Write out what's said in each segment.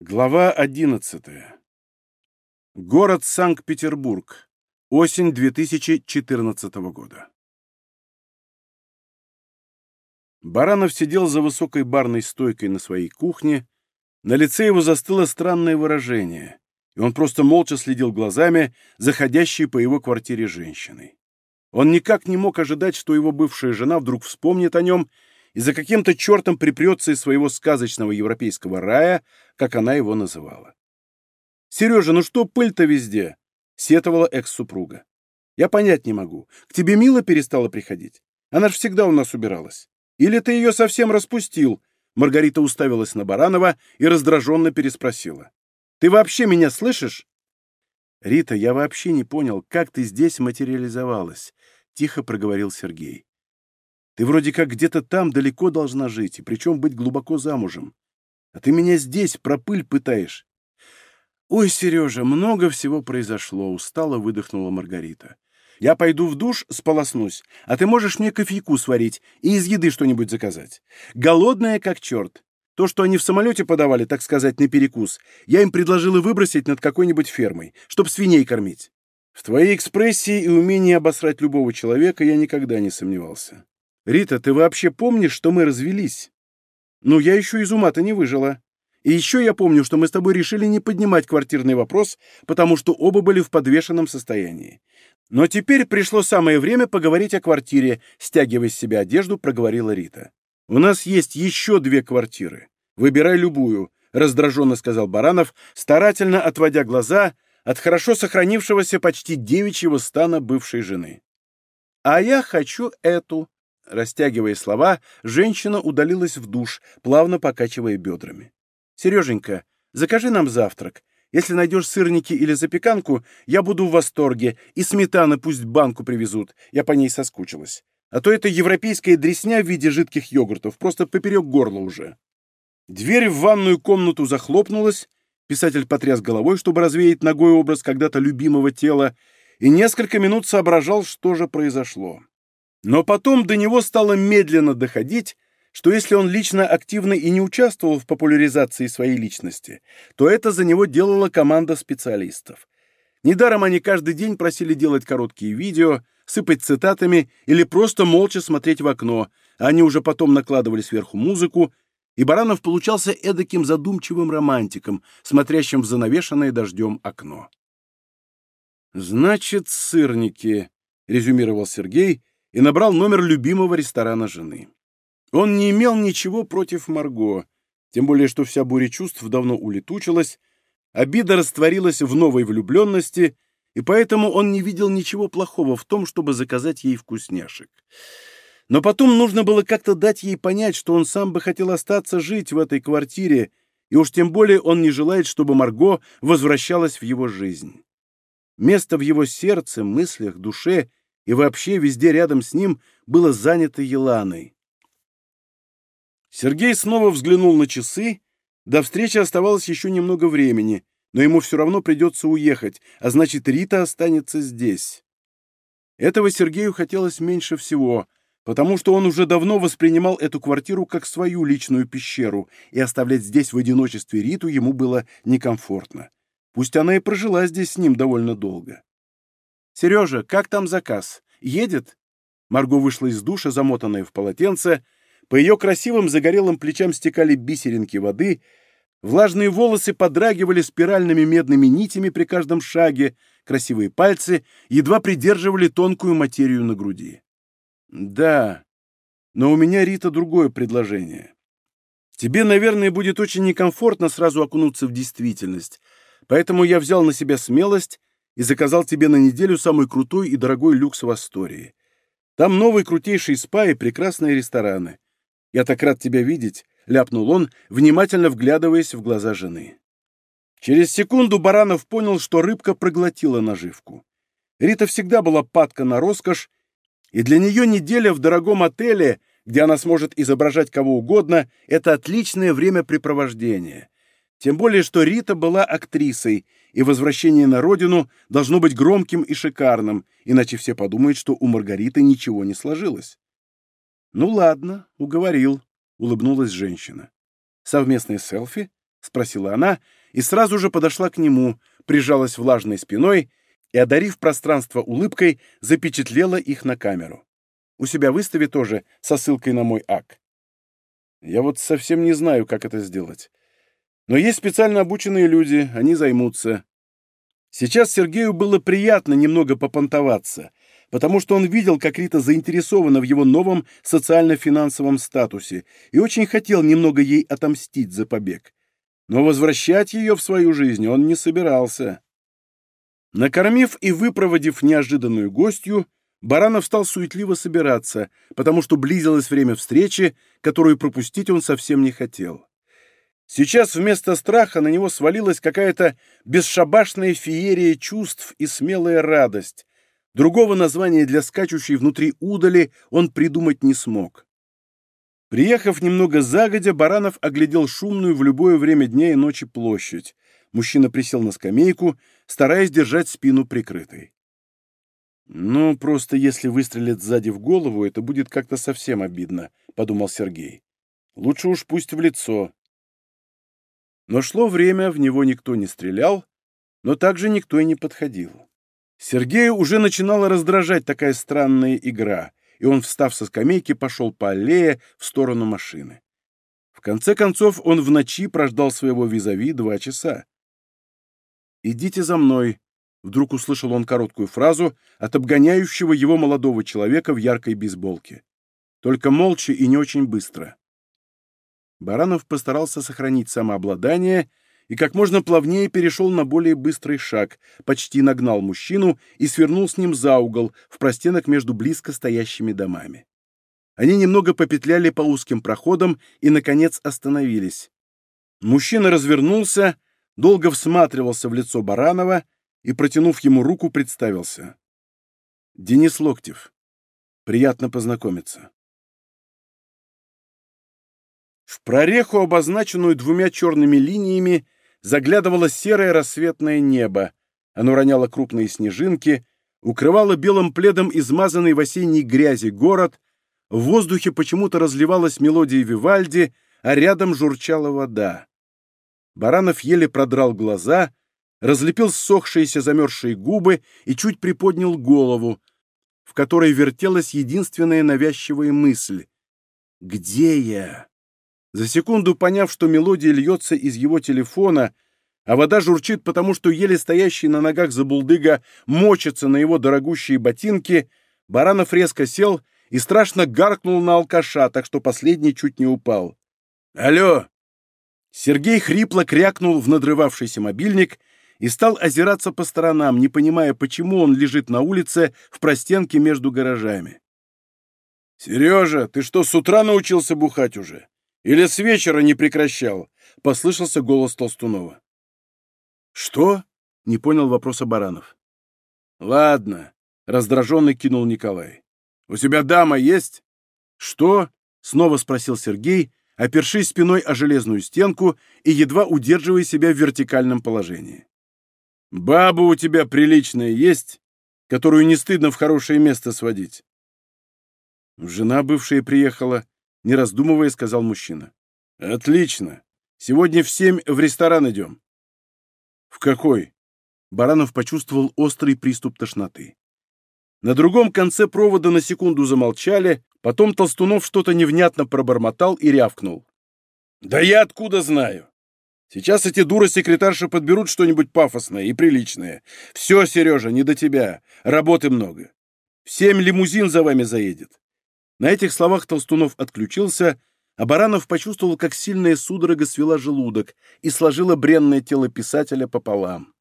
Глава 11. Город Санкт-Петербург. Осень 2014 года. Баранов сидел за высокой барной стойкой на своей кухне. На лице его застыло странное выражение, и он просто молча следил глазами заходящей по его квартире женщиной. Он никак не мог ожидать, что его бывшая жена вдруг вспомнит о нем и за каким-то чертом припрется из своего сказочного европейского рая, как она его называла. «Сережа, ну что пыль-то везде?» — сетовала экс-супруга. «Я понять не могу. К тебе Мила перестала приходить? Она ж всегда у нас убиралась. Или ты ее совсем распустил?» Маргарита уставилась на Баранова и раздраженно переспросила. «Ты вообще меня слышишь?» «Рита, я вообще не понял, как ты здесь материализовалась», — тихо проговорил Сергей. Ты вроде как где-то там далеко должна жить, и причем быть глубоко замужем. А ты меня здесь про пыль пытаешь. Ой, Сережа, много всего произошло, устало выдохнула Маргарита. Я пойду в душ, сполоснусь, а ты можешь мне кофейку сварить и из еды что-нибудь заказать. Голодная как черт. То, что они в самолете подавали, так сказать, на перекус, я им предложила выбросить над какой-нибудь фермой, чтоб свиней кормить. В твоей экспрессии и умении обосрать любого человека я никогда не сомневался. «Рита, ты вообще помнишь, что мы развелись?» «Ну, я еще из ума-то не выжила. И еще я помню, что мы с тобой решили не поднимать квартирный вопрос, потому что оба были в подвешенном состоянии. Но теперь пришло самое время поговорить о квартире», стягивая с себя одежду, проговорила Рита. «У нас есть еще две квартиры. Выбирай любую», — раздраженно сказал Баранов, старательно отводя глаза от хорошо сохранившегося почти девичьего стана бывшей жены. «А я хочу эту», Растягивая слова, женщина удалилась в душ, плавно покачивая бедрами. «Сереженька, закажи нам завтрак. Если найдешь сырники или запеканку, я буду в восторге, и сметана пусть банку привезут, я по ней соскучилась. А то это европейская дресня в виде жидких йогуртов, просто поперек горла уже». Дверь в ванную комнату захлопнулась, писатель потряс головой, чтобы развеять ногой образ когда-то любимого тела, и несколько минут соображал, что же произошло. Но потом до него стало медленно доходить, что если он лично активно и не участвовал в популяризации своей личности, то это за него делала команда специалистов. Недаром они каждый день просили делать короткие видео, сыпать цитатами или просто молча смотреть в окно, а они уже потом накладывали сверху музыку, и Баранов получался эдаким задумчивым романтиком, смотрящим в занавешенное дождем окно. «Значит, сырники», — резюмировал Сергей, — и набрал номер любимого ресторана жены. Он не имел ничего против Марго, тем более что вся буря чувств давно улетучилась, обида растворилась в новой влюбленности, и поэтому он не видел ничего плохого в том, чтобы заказать ей вкусняшек. Но потом нужно было как-то дать ей понять, что он сам бы хотел остаться жить в этой квартире, и уж тем более он не желает, чтобы Марго возвращалась в его жизнь. Место в его сердце, мыслях, душе — и вообще везде рядом с ним было занято Еланой. Сергей снова взглянул на часы. До встречи оставалось еще немного времени, но ему все равно придется уехать, а значит, Рита останется здесь. Этого Сергею хотелось меньше всего, потому что он уже давно воспринимал эту квартиру как свою личную пещеру, и оставлять здесь в одиночестве Риту ему было некомфортно. Пусть она и прожила здесь с ним довольно долго. «Сережа, как там заказ? Едет?» Марго вышла из душа, замотанная в полотенце. По ее красивым загорелым плечам стекали бисеринки воды. Влажные волосы подрагивали спиральными медными нитями при каждом шаге. Красивые пальцы едва придерживали тонкую материю на груди. «Да, но у меня, Рита, другое предложение. Тебе, наверное, будет очень некомфортно сразу окунуться в действительность, поэтому я взял на себя смелость и заказал тебе на неделю самый крутой и дорогой люкс в Астории. Там новый крутейший спа и прекрасные рестораны. Я так рад тебя видеть», — ляпнул он, внимательно вглядываясь в глаза жены. Через секунду Баранов понял, что рыбка проглотила наживку. Рита всегда была падка на роскошь, и для нее неделя в дорогом отеле, где она сможет изображать кого угодно, это отличное времяпрепровождение. Тем более, что Рита была актрисой, и возвращение на родину должно быть громким и шикарным, иначе все подумают, что у Маргариты ничего не сложилось. «Ну ладно, уговорил», — улыбнулась женщина. «Совместное селфи? спросила она и сразу же подошла к нему, прижалась влажной спиной и, одарив пространство улыбкой, запечатлела их на камеру. У себя выстави тоже со ссылкой на мой ак. Я вот совсем не знаю, как это сделать. Но есть специально обученные люди, они займутся. Сейчас Сергею было приятно немного попонтоваться, потому что он видел, как Рита заинтересована в его новом социально-финансовом статусе и очень хотел немного ей отомстить за побег. Но возвращать ее в свою жизнь он не собирался. Накормив и выпроводив неожиданную гостью, Баранов стал суетливо собираться, потому что близилось время встречи, которую пропустить он совсем не хотел. Сейчас вместо страха на него свалилась какая-то бесшабашная феерия чувств и смелая радость. Другого названия для скачущей внутри удали он придумать не смог. Приехав немного загодя, Баранов оглядел шумную в любое время дня и ночи площадь. Мужчина присел на скамейку, стараясь держать спину прикрытой. «Ну, просто если выстрелят сзади в голову, это будет как-то совсем обидно», — подумал Сергей. «Лучше уж пусть в лицо». Но шло время, в него никто не стрелял, но также никто и не подходил. Сергею уже начинала раздражать такая странная игра, и он, встав со скамейки, пошел по аллее в сторону машины. В конце концов, он в ночи прождал своего визави два часа. «Идите за мной», Вдруг услышал он короткую фразу от обгоняющего его молодого человека в яркой бейсболке. Только молча и не очень быстро. Баранов постарался сохранить самообладание и как можно плавнее перешел на более быстрый шаг, почти нагнал мужчину и свернул с ним за угол, в простенок между близко стоящими домами. Они немного попетляли по узким проходам и, наконец, остановились. Мужчина развернулся, долго всматривался в лицо Баранова и, протянув ему руку, представился. «Денис Локтев. Приятно познакомиться». В прореху, обозначенную двумя черными линиями, заглядывало серое рассветное небо. Оно роняло крупные снежинки, укрывало белым пледом измазанный в осенней грязи город, в воздухе почему-то разливалась мелодия Вивальди, а рядом журчала вода. Баранов еле продрал глаза — разлепил ссохшиеся замерзшие губы и чуть приподнял голову, в которой вертелась единственная навязчивая мысль. «Где я?» За секунду поняв, что мелодия льется из его телефона, а вода журчит, потому что еле стоящий на ногах забулдыга мочится на его дорогущие ботинки, Баранов резко сел и страшно гаркнул на алкаша, так что последний чуть не упал. «Алло!» Сергей хрипло крякнул в надрывавшийся мобильник и стал озираться по сторонам, не понимая, почему он лежит на улице в простенке между гаражами. «Сережа, ты что, с утра научился бухать уже? Или с вечера не прекращал?» — послышался голос Толстунова. «Что?» — не понял вопроса Баранов. «Ладно», — раздраженно кинул Николай. «У тебя дама есть?» «Что?» — снова спросил Сергей, опершись спиной о железную стенку и едва удерживая себя в вертикальном положении. Баба у тебя приличная есть, которую не стыдно в хорошее место сводить? Жена бывшая приехала, не раздумывая, сказал мужчина. Отлично. Сегодня в семь в ресторан идем. В какой? Баранов почувствовал острый приступ тошноты. На другом конце провода на секунду замолчали, потом Толстунов что-то невнятно пробормотал и рявкнул. «Да я откуда знаю? Сейчас эти дуры-секретарши подберут что-нибудь пафосное и приличное. Все, Сережа, не до тебя. Работы много. В семь лимузин за вами заедет. На этих словах Толстунов отключился, а Баранов почувствовал, как сильная судорога свела желудок и сложила бренное тело писателя пополам.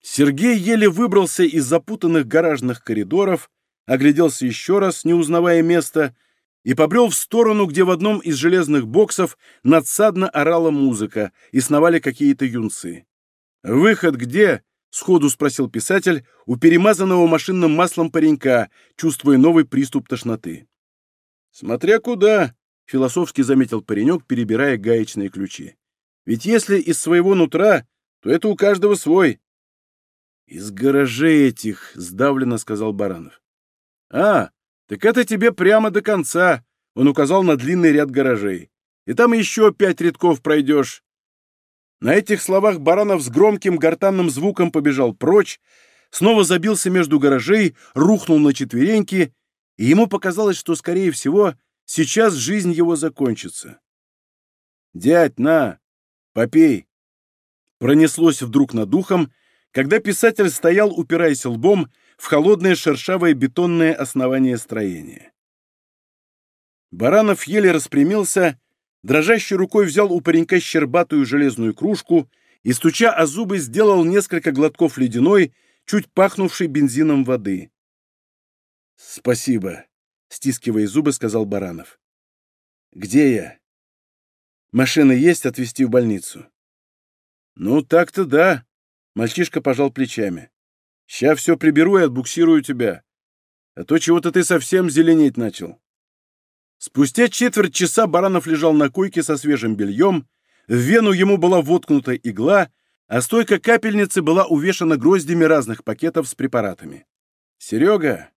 Сергей еле выбрался из запутанных гаражных коридоров, огляделся еще раз, не узнавая места, и побрел в сторону, где в одном из железных боксов надсадно орала музыка и сновали какие-то юнцы. «Выход где?» — сходу спросил писатель у перемазанного машинным маслом паренька, чувствуя новый приступ тошноты. «Смотря куда», — философски заметил паренек, перебирая гаечные ключи. «Ведь если из своего нутра, то это у каждого свой». «Из гаражей этих», — сдавленно сказал Баранов. «А, «Так это тебе прямо до конца», — он указал на длинный ряд гаражей. «И там еще пять рядков пройдешь». На этих словах Баранов с громким гортанным звуком побежал прочь, снова забился между гаражей, рухнул на четвереньки, и ему показалось, что, скорее всего, сейчас жизнь его закончится. «Дядь, на! Попей!» Пронеслось вдруг над духом, когда писатель стоял, упираясь лбом в холодное шершавое бетонное основание строения. Баранов еле распрямился, дрожащей рукой взял у паренька щербатую железную кружку и, стуча о зубы, сделал несколько глотков ледяной, чуть пахнувшей бензином воды. «Спасибо», — стискивая зубы, сказал Баранов. «Где я?» «Машина есть отвезти в больницу?» «Ну, так-то да», — мальчишка пожал плечами. «Ща все приберу и отбуксирую тебя. А то чего-то ты совсем зеленеть начал». Спустя четверть часа Баранов лежал на койке со свежим бельем, в вену ему была воткнута игла, а стойка капельницы была увешана гроздями разных пакетов с препаратами. «Серега,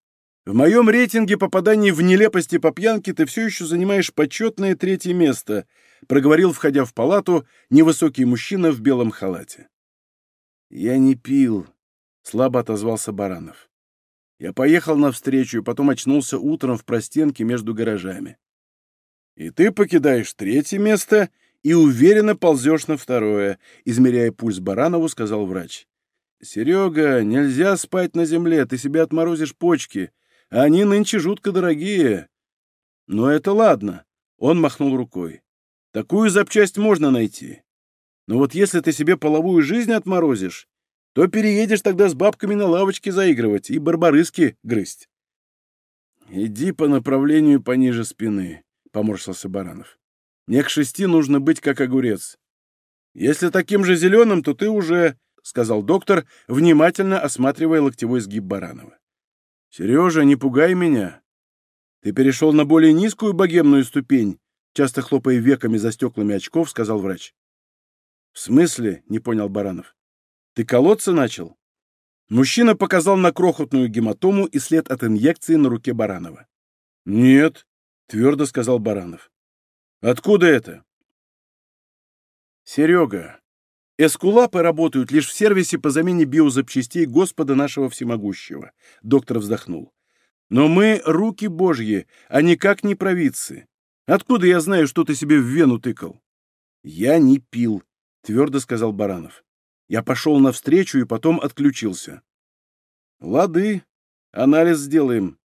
в моем рейтинге попаданий в нелепости по пьянке ты все еще занимаешь почетное третье место», проговорил, входя в палату, невысокий мужчина в белом халате. «Я не пил», — слабо отозвался Баранов. «Я поехал навстречу и потом очнулся утром в простенке между гаражами». «И ты покидаешь третье место и уверенно ползешь на второе», — измеряя пульс Баранову, сказал врач. «Серега, нельзя спать на земле, ты себе отморозишь почки, они нынче жутко дорогие». «Но это ладно», — он махнул рукой. Такую запчасть можно найти. Но вот если ты себе половую жизнь отморозишь, то переедешь тогда с бабками на лавочке заигрывать и барбарыски грызть. «Иди по направлению пониже спины», — поморщился Баранов. «Мне к шести нужно быть как огурец. Если таким же зеленым, то ты уже...» — сказал доктор, внимательно осматривая локтевой сгиб Баранова. «Сережа, не пугай меня. Ты перешел на более низкую богемную ступень, часто хлопая веками за стеклами очков, сказал врач. «В смысле?» — не понял Баранов. «Ты колоться начал?» Мужчина показал на крохотную гематому и след от инъекции на руке Баранова. «Нет», — твердо сказал Баранов. «Откуда это?» «Серега, эскулапы работают лишь в сервисе по замене биозапчастей Господа нашего всемогущего», — доктор вздохнул. «Но мы — руки Божьи, а никак не провидцы. Откуда я знаю, что ты себе в вену тыкал? Я не пил, твердо сказал Баранов. Я пошел навстречу и потом отключился. Лады, анализ сделаем.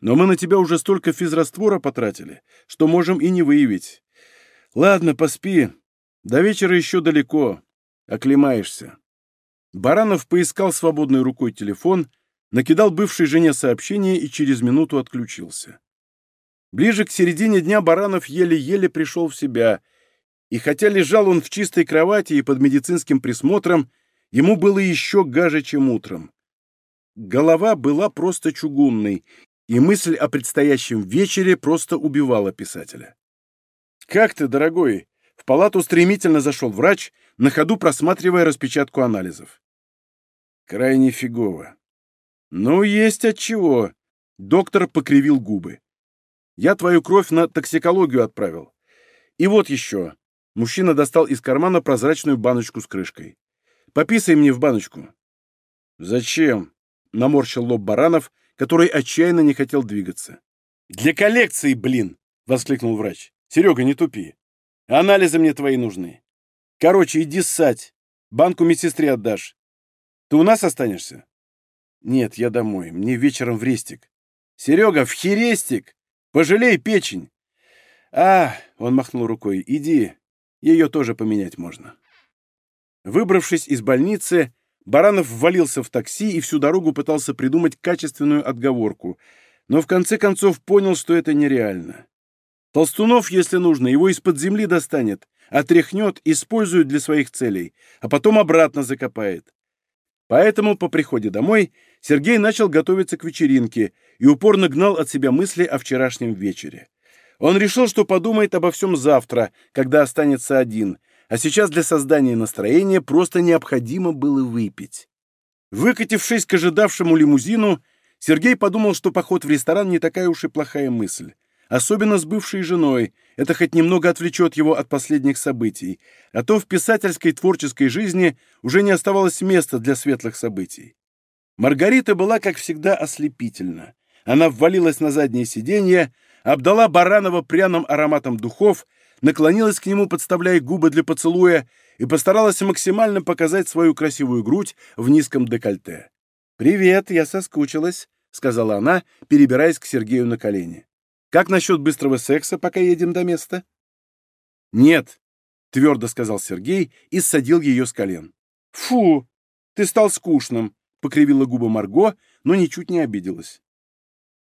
Но мы на тебя уже столько физраствора потратили, что можем и не выявить. Ладно, поспи. До вечера еще далеко. Оклемаешься. Баранов поискал свободной рукой телефон, накидал бывшей жене сообщение и через минуту отключился. Ближе к середине дня Баранов еле-еле пришел в себя, и хотя лежал он в чистой кровати и под медицинским присмотром, ему было еще гаже, чем утром. Голова была просто чугунной, и мысль о предстоящем вечере просто убивала писателя. «Как ты, дорогой?» В палату стремительно зашел врач, на ходу просматривая распечатку анализов. «Крайне фигово». «Ну, есть от чего. Доктор покривил губы. Я твою кровь на токсикологию отправил. И вот еще. Мужчина достал из кармана прозрачную баночку с крышкой. Пописай мне в баночку. Зачем? Наморщил лоб Баранов, который отчаянно не хотел двигаться. Для коллекции, блин! Воскликнул врач. Серега, не тупи. Анализы мне твои нужны. Короче, иди ссать. Банку медсестре отдашь. Ты у нас останешься? Нет, я домой. Мне вечером в рестик. Серега, в херестик! Пожалей печень!» «А!» — он махнул рукой. «Иди, ее тоже поменять можно». Выбравшись из больницы, Баранов ввалился в такси и всю дорогу пытался придумать качественную отговорку, но в конце концов понял, что это нереально. Толстунов, если нужно, его из-под земли достанет, отряхнет, использует для своих целей, а потом обратно закопает. Поэтому по приходе домой Сергей начал готовиться к вечеринке и упорно гнал от себя мысли о вчерашнем вечере. Он решил, что подумает обо всем завтра, когда останется один, а сейчас для создания настроения просто необходимо было выпить. Выкатившись к ожидавшему лимузину, Сергей подумал, что поход в ресторан не такая уж и плохая мысль. особенно с бывшей женой. Это хоть немного отвлечет его от последних событий, а то в писательской творческой жизни уже не оставалось места для светлых событий. Маргарита была, как всегда, ослепительна. Она ввалилась на заднее сиденье, обдала Баранова пряным ароматом духов, наклонилась к нему, подставляя губы для поцелуя, и постаралась максимально показать свою красивую грудь в низком декольте. «Привет, я соскучилась», — сказала она, перебираясь к Сергею на колени. «Как насчет быстрого секса, пока едем до места?» «Нет», — твердо сказал Сергей и ссадил ее с колен. «Фу, ты стал скучным», — покривила губы Марго, но ничуть не обиделась.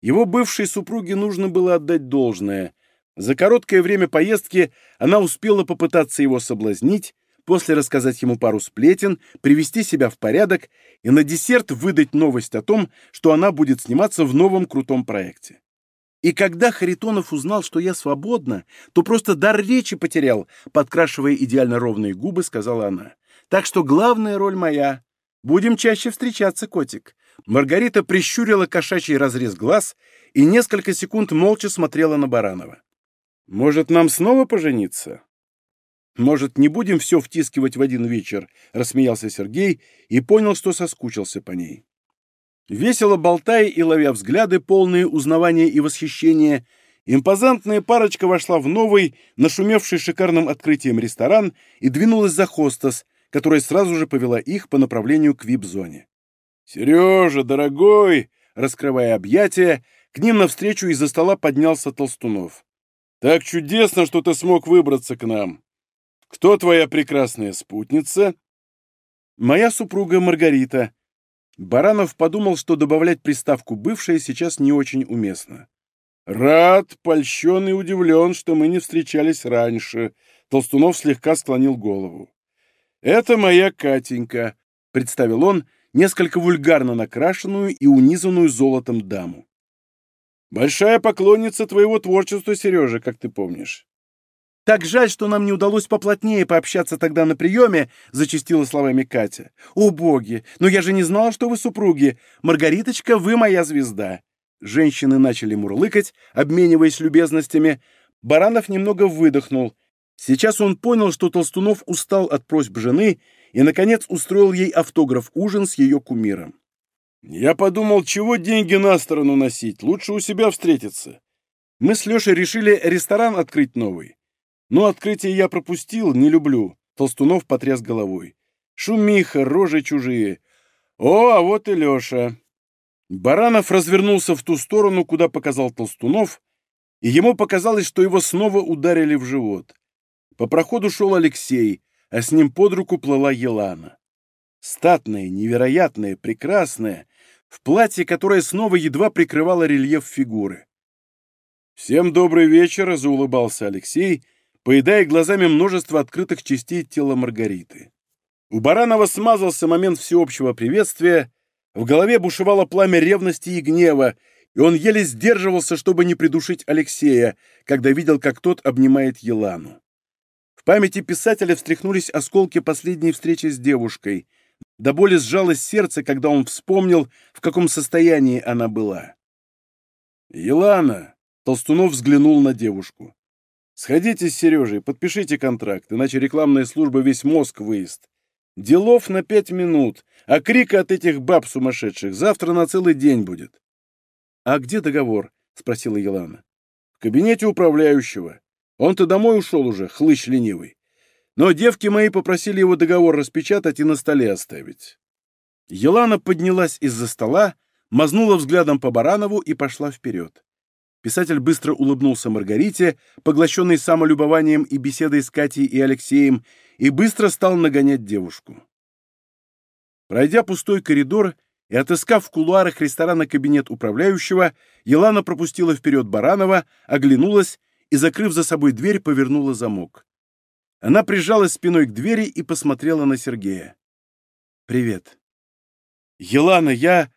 Его бывшей супруге нужно было отдать должное. За короткое время поездки она успела попытаться его соблазнить, после рассказать ему пару сплетен, привести себя в порядок и на десерт выдать новость о том, что она будет сниматься в новом крутом проекте. И когда Харитонов узнал, что я свободна, то просто дар речи потерял, подкрашивая идеально ровные губы, сказала она. Так что главная роль моя. Будем чаще встречаться, котик. Маргарита прищурила кошачий разрез глаз и несколько секунд молча смотрела на Баранова. «Может, нам снова пожениться?» «Может, не будем все втискивать в один вечер?» — рассмеялся Сергей и понял, что соскучился по ней. Весело болтая и ловя взгляды, полные узнавания и восхищения, импозантная парочка вошла в новый, нашумевший шикарным открытием ресторан и двинулась за хостес, которая сразу же повела их по направлению к вип-зоне. «Сережа, дорогой!» — раскрывая объятия, к ним навстречу из-за стола поднялся Толстунов. «Так чудесно, что ты смог выбраться к нам!» Кто твоя прекрасная спутница? Моя супруга Маргарита. Баранов подумал, что добавлять приставку «бывшая» сейчас не очень уместно. Рад, польщен и удивлен, что мы не встречались раньше. Толстунов слегка склонил голову. Это моя Катенька, представил он, несколько вульгарно накрашенную и унизанную золотом даму. Большая поклонница твоего творчества, Сережа, как ты помнишь. «Так жаль, что нам не удалось поплотнее пообщаться тогда на приеме», — зачастила словами Катя. «О, боги! Но я же не знала, что вы супруги! Маргариточка, вы моя звезда!» Женщины начали мурлыкать, обмениваясь любезностями. Баранов немного выдохнул. Сейчас он понял, что Толстунов устал от просьб жены и, наконец, устроил ей автограф-ужин с ее кумиром. «Я подумал, чего деньги на сторону носить? Лучше у себя встретиться. Мы с Лешей решили ресторан открыть новый. Но открытие я пропустил, не люблю. Толстунов потряс головой. Шумиха, рожи чужие. О, а вот и Леша. Баранов развернулся в ту сторону, куда показал Толстунов, и ему показалось, что его снова ударили в живот. По проходу шел Алексей, а с ним под руку плыла Елана. Статная, невероятная, прекрасная, в платье, которое снова едва прикрывало рельеф фигуры. «Всем добрый вечер», — заулыбался Алексей, — поедая глазами множество открытых частей тела Маргариты. У Баранова смазался момент всеобщего приветствия, в голове бушевало пламя ревности и гнева, и он еле сдерживался, чтобы не придушить Алексея, когда видел, как тот обнимает Елану. В памяти писателя встряхнулись осколки последней встречи с девушкой. До боли сжалось сердце, когда он вспомнил, в каком состоянии она была. «Елана!» — Толстунов взглянул на девушку. Сходите с Сережей, подпишите контракт, иначе рекламная служба весь мозг выезд. Делов на пять минут, а крика от этих баб сумасшедших завтра на целый день будет. — А где договор? — спросила Елана. — В кабинете управляющего. Он-то домой ушел уже, хлыщ ленивый. Но девки мои попросили его договор распечатать и на столе оставить. Елана поднялась из-за стола, мазнула взглядом по Баранову и пошла вперед. Писатель быстро улыбнулся Маргарите, поглощенной самолюбованием и беседой с Катей и Алексеем, и быстро стал нагонять девушку. Пройдя пустой коридор и отыскав в кулуарах ресторана кабинет управляющего, Елана пропустила вперед Баранова, оглянулась и, закрыв за собой дверь, повернула замок. Она прижалась спиной к двери и посмотрела на Сергея. «Привет». «Елана, я...»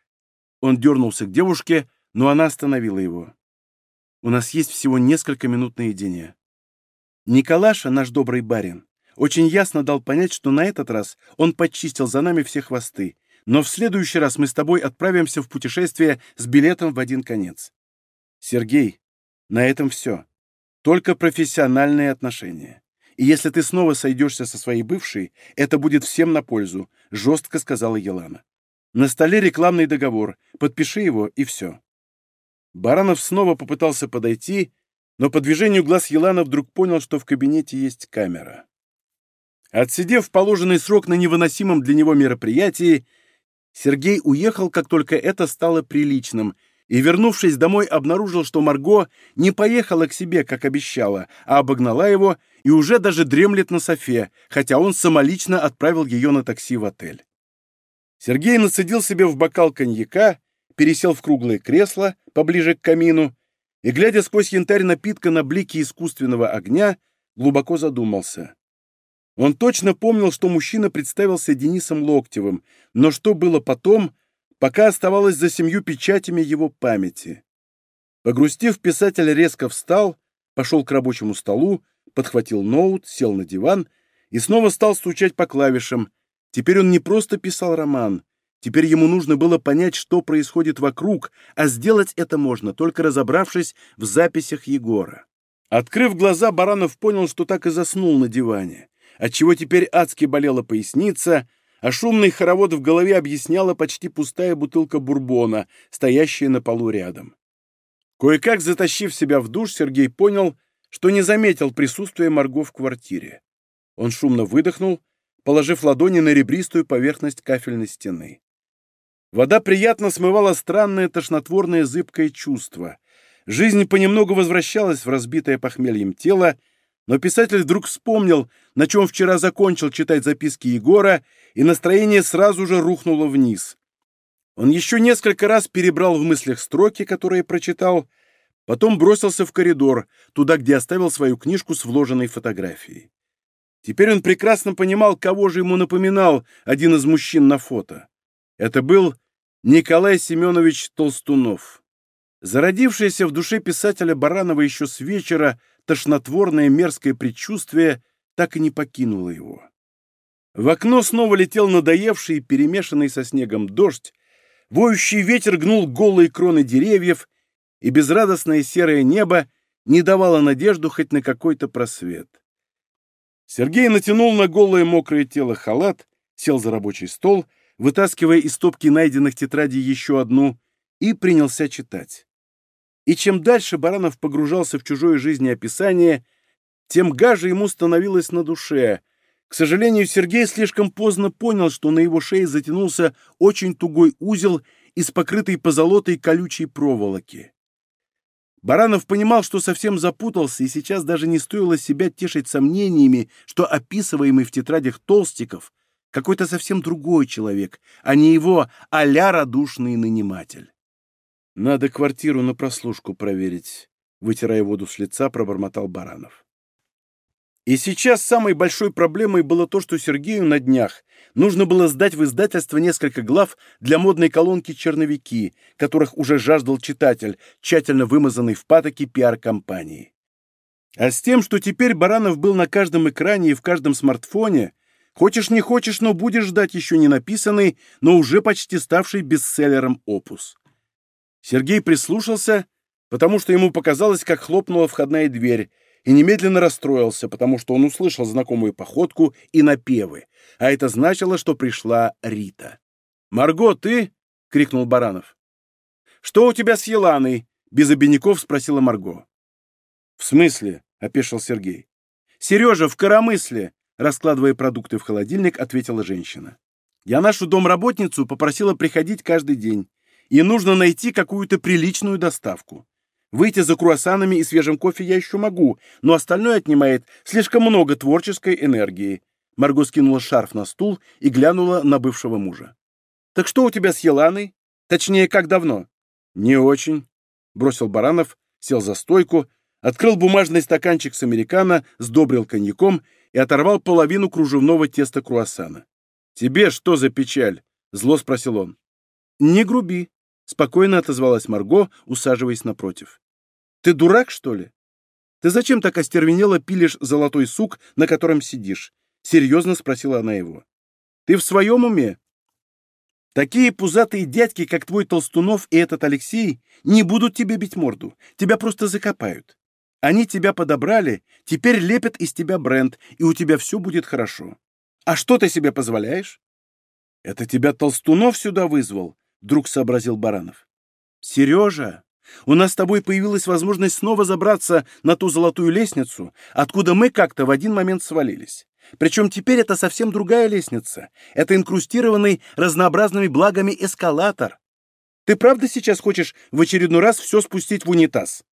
Он дернулся к девушке, но она остановила его. У нас есть всего несколько минут наедине. Николаша, наш добрый барин, очень ясно дал понять, что на этот раз он подчистил за нами все хвосты, но в следующий раз мы с тобой отправимся в путешествие с билетом в один конец. Сергей, На этом все. Только профессиональные отношения. И если ты снова сойдешься со своей бывшей, это будет всем на пользу», — жестко сказала Елана. «На столе рекламный договор. Подпиши его, и все». Баранов снова попытался подойти, но по движению глаз Елана вдруг понял, что в кабинете есть камера. Отсидев положенный срок на невыносимом для него мероприятии, Сергей уехал, как только это стало приличным, и, вернувшись домой, обнаружил, что Марго не поехала к себе, как обещала, а обогнала его и уже даже дремлет на софе, хотя он самолично отправил ее на такси в отель. Сергей насадил себе в бокал коньяка, пересел в круглое кресло поближе к камину и, глядя сквозь янтарь напитка на блики искусственного огня, глубоко задумался. Он точно помнил, что мужчина представился Денисом Локтевым, но что было потом, пока оставалось за семью печатями его памяти. Погрустив, писатель резко встал, пошел к рабочему столу, подхватил ноут, сел на диван и снова стал стучать по клавишам. Теперь он не просто писал роман, теперь ему нужно было понять, что происходит вокруг, а сделать это можно, только разобравшись в записях Егора. Открыв глаза, Баранов понял, что так и заснул на диване отчего теперь адски болела поясница, а шумный хоровод в голове объясняла почти пустая бутылка бурбона, стоящая на полу рядом. Кое-как затащив себя в душ, Сергей понял, что не заметил присутствия Марго в квартире. Он шумно выдохнул, положив ладони на ребристую поверхность кафельной стены. Вода приятно смывала странное тошнотворное зыбкое чувство. Жизнь понемногу возвращалась в разбитое похмельем тело, но писатель вдруг вспомнил, на чем вчера закончил читать записки Егора, и настроение сразу же рухнуло вниз. Он еще несколько раз перебрал в мыслях строки, которые прочитал, потом бросился в коридор, туда, где оставил свою книжку с вложенной фотографией. Теперь он прекрасно понимал, кого же ему напоминал один из мужчин на фото. Это был Николай Семенович Толстунов. Зародившаяся в душе писателя Баранова еще с вечера тошнотворное мерзкое предчувствие так и не покинуло его. В окно снова летел надоевший перемешанный со снегом дождь, воющий ветер гнул голые кроны деревьев, и безрадостное серое небо не давало надежду хоть на какой-то просвет. Сергей натянул на голое мокрое тело халат, сел за рабочий стол, вытаскивая из стопки найденных тетрадей еще одну, и принялся читать. И чем дальше Баранов погружался в чужое жизнеописание, тем гаже ему становилось на душе. К сожалению, Сергей слишком поздно понял, что на его шее затянулся очень тугой узел из покрытой позолотой колючей проволоки. Баранов понимал, что совсем запутался, и сейчас даже не стоило себя тешить сомнениями, что описываемый в тетрадях Толстиков какой-то совсем другой человек, а не его а-ля радушный наниматель. «Надо квартиру на прослушку проверить», — вытирая воду с лица, пробормотал Баранов. И сейчас самой большой проблемой было то, что Сергею на днях нужно было сдать в издательство несколько глав для модной колонки «Черновики», которых уже жаждал читатель, тщательно вымазанный в патоке пиар-компании. А с тем, что теперь Баранов был на каждом экране и в каждом смартфоне, хочешь не хочешь, но будешь ждать еще не написанный, но уже почти ставший бестселлером опус. Сергей прислушался, потому что ему показалось, как хлопнула входная дверь, и немедленно расстроился, потому что он услышал знакомую походку и напевы, а это значило, что пришла Рита. «Марго, ты?» — крикнул Баранов. «Что у тебя с Еланой?» — без обиняков спросила Марго. «В смысле?» — опешил Сергей. «Сережа, в коромысле!» — раскладывая продукты в холодильник, ответила женщина. «Я нашу домработницу попросила приходить каждый день и нужно найти какую-то приличную доставку. Выйти за круассанами и свежим кофе я еще могу, но остальное отнимает слишком много творческой энергии. Марго скинула шарф на стул и глянула на бывшего мужа. «Так что у тебя с Еланой? Точнее, как давно?» «Не очень», — бросил Баранов, сел за стойку, открыл бумажный стаканчик с американо, сдобрил коньяком и оторвал половину кружевного теста круассана. «Тебе что за печаль?» — зло спросил он. «Не груби», Спокойно отозвалась Марго, усаживаясь напротив. «Ты дурак, что ли? Ты зачем так остервенело пилишь золотой сук, на котором сидишь?» Серьезно спросила она его. «Ты в своем уме?» Такие пузатые дядьки, как твой Толстунов и этот Алексей, не будут тебе бить морду, тебя просто закопают. Они тебя подобрали, теперь лепят из тебя бренд, и у тебя все будет хорошо. А что ты себе позволяешь? Это тебя Толстунов сюда вызвал, вдруг сообразил Баранов. Сережа, у нас с тобой появилась возможность снова забраться на ту золотую лестницу, откуда мы как-то в один момент свалились. Причем теперь это совсем другая лестница. Это инкрустированный разнообразными благами эскалатор. Ты правда сейчас хочешь в очередной раз все спустить в унитаз?»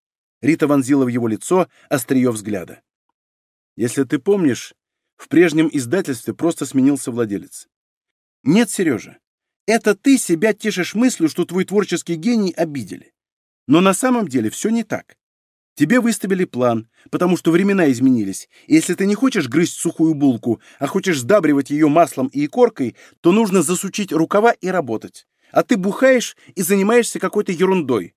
Рита вонзила в его лицо острие взгляда. «Если ты помнишь, в прежнем издательстве просто сменился владелец. Нет, Сережа, это ты себя тешишь мыслью, что твой творческий гений обидели. Но на самом деле все не так. Тебе выставили план, потому что времена изменились, и если ты не хочешь грызть сухую булку, а хочешь сдабривать ее маслом и икоркой, то нужно засучить рукава и работать. А ты бухаешь и занимаешься какой-то ерундой.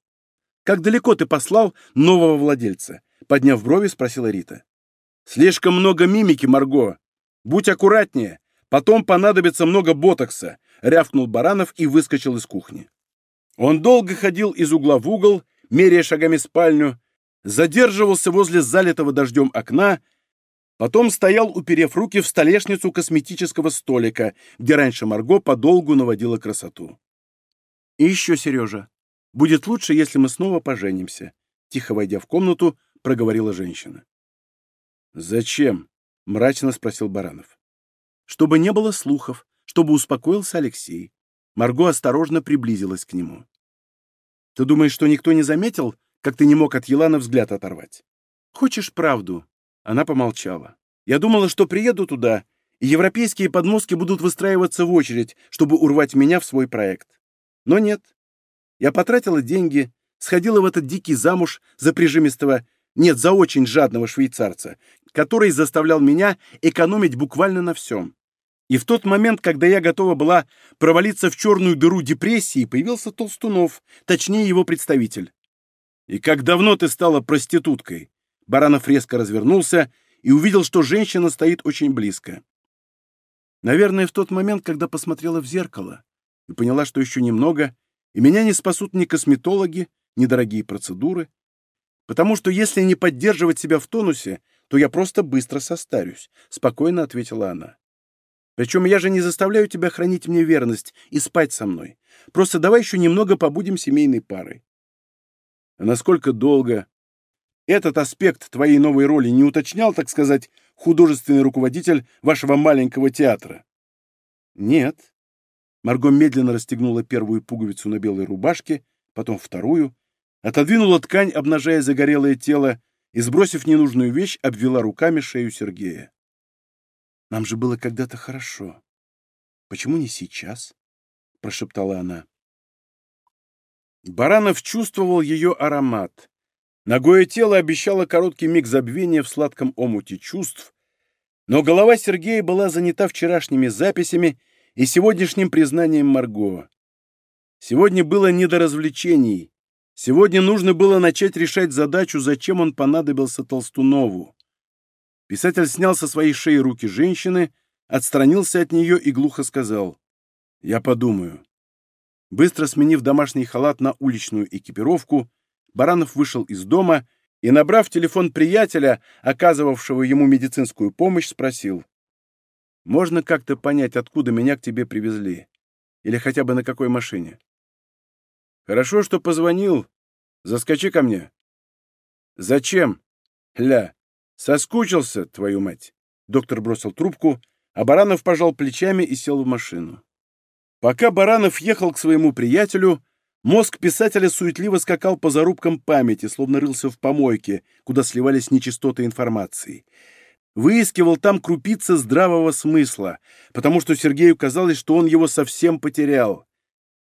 Как далеко ты послал нового владельца? Подняв брови, спросила Рита. Слишком много мимики, Марго. Будь аккуратнее. Потом понадобится много ботокса, рявкнул Баранов и выскочил из кухни. Он долго ходил из угла в угол, меряя шагами спальню, задерживался возле залитого дождем окна, потом стоял, уперев руки в столешницу косметического столика, где раньше Марго подолгу наводила красоту. «И еще, Сережа, будет лучше, если мы снова поженимся», тихо войдя в комнату, проговорила женщина. «Зачем?» — мрачно спросил Баранов. «Чтобы не было слухов, чтобы успокоился Алексей». Марго осторожно приблизилась к нему. «Ты думаешь, что никто не заметил, как ты не мог от Елана взгляд оторвать. Хочешь правду?» Она помолчала. «Я думала, что приеду туда, и европейские подмостки будут выстраиваться в очередь, чтобы урвать меня в свой проект. Но нет. Я потратила деньги, сходила в этот дикий замуж за прижимистого, нет, за очень жадного швейцарца, который заставлял меня экономить буквально на всем. И в тот момент, когда я готова была провалиться в черную дыру депрессии, появился Толстунов, точнее его представитель. «И как давно ты стала проституткой?» Баранов резко развернулся и увидел, что женщина стоит очень близко. Наверное, в тот момент, когда посмотрела в зеркало и поняла, что еще немного, и меня не спасут ни косметологи, ни дорогие процедуры, потому что если не поддерживать себя в тонусе, то я просто быстро состарюсь», — спокойно ответила она. «Причем я же не заставляю тебя хранить мне верность и спать со мной. Просто давай еще немного побудем семейной парой. А насколько долго? Этот аспект твоей новой роли не уточнял, так сказать, художественный руководитель вашего маленького театра? Нет. Марго медленно расстегнула первую пуговицу на белой рубашке, потом вторую, отодвинула ткань, обнажая загорелое тело, и, сбросив ненужную вещь, обвела руками шею Сергея. «Нам же было когда-то хорошо. Почему не сейчас?» — прошептала она. Баранов чувствовал ее аромат. Ногое тело обещало короткий миг забвения в сладком омуте чувств, но голова Сергея была занята вчерашними записями и сегодняшним признанием Марго. Сегодня было не до развлечений. Сегодня нужно было начать решать задачу, зачем он понадобился Толстунову. Писатель снял со своей шеи руки женщины, отстранился от нее и глухо сказал «Я подумаю». Быстро сменив домашний халат на уличную экипировку, Баранов вышел из дома и, набрав телефон приятеля, оказывавшего ему медицинскую помощь, спросил. «Можно как-то понять, откуда меня к тебе привезли? Или хотя бы на какой машине?» «Хорошо, что позвонил. Заскочи ко мне». «Зачем?» «Ля, соскучился, твою мать!» Доктор бросил трубку, а Баранов пожал плечами и сел в машину. Пока Баранов ехал к своему приятелю, мозг писателя суетливо скакал по зарубкам памяти, словно рылся в помойке, куда сливались нечистоты информации. Выискивал там крупицы здравого смысла, потому что Сергею казалось, что он его совсем потерял.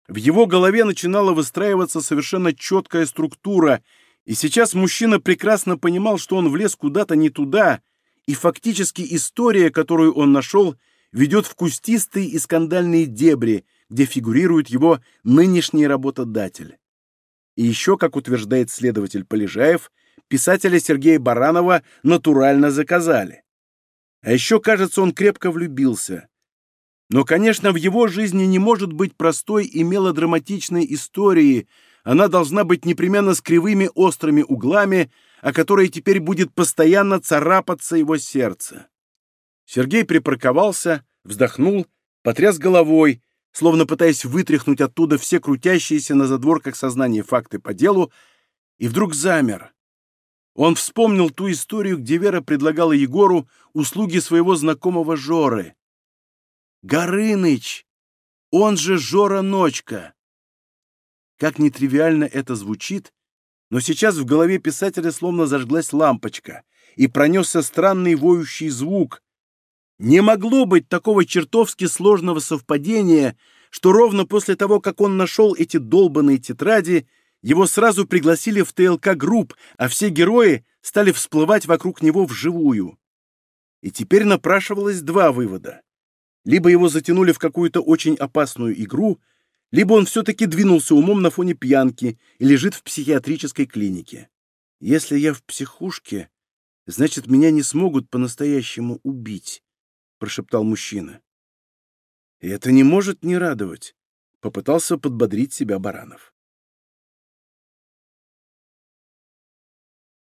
В его голове начинала выстраиваться совершенно четкая структура, и сейчас мужчина прекрасно понимал, что он влез куда-то не туда, и фактически история, которую он нашел, — ведет в кустистые и скандальные дебри, где фигурирует его нынешний работодатель. И еще, как утверждает следователь Полежаев, писателя Сергея Баранова натурально заказали. А еще, кажется, он крепко влюбился. Но, конечно, в его жизни не может быть простой и мелодраматичной истории, она должна быть непременно с кривыми острыми углами, о которой теперь будет постоянно царапаться его сердце. Сергей припарковался, вздохнул, потряс головой, словно пытаясь вытряхнуть оттуда все крутящиеся на задворках сознания факты по делу, и вдруг замер. Он вспомнил ту историю, где Вера предлагала Егору услуги своего знакомого Жоры. Горыныч! Он же Жора Ночка! Как нетривиально это звучит, но сейчас в голове писателя словно зажглась лампочка, и пронесся странный воющий звук. Не могло быть такого чертовски сложного совпадения, что ровно после того, как он нашел эти долбанные тетради, его сразу пригласили в ТЛК-групп, а все герои стали всплывать вокруг него вживую. И теперь напрашивалось два вывода. Либо его затянули в какую-то очень опасную игру, либо он все-таки двинулся умом на фоне пьянки и лежит в психиатрической клинике. Если я в психушке, значит, меня не смогут по-настоящему убить, — прошептал мужчина. И это не может не радовать, — попытался подбодрить себя Баранов.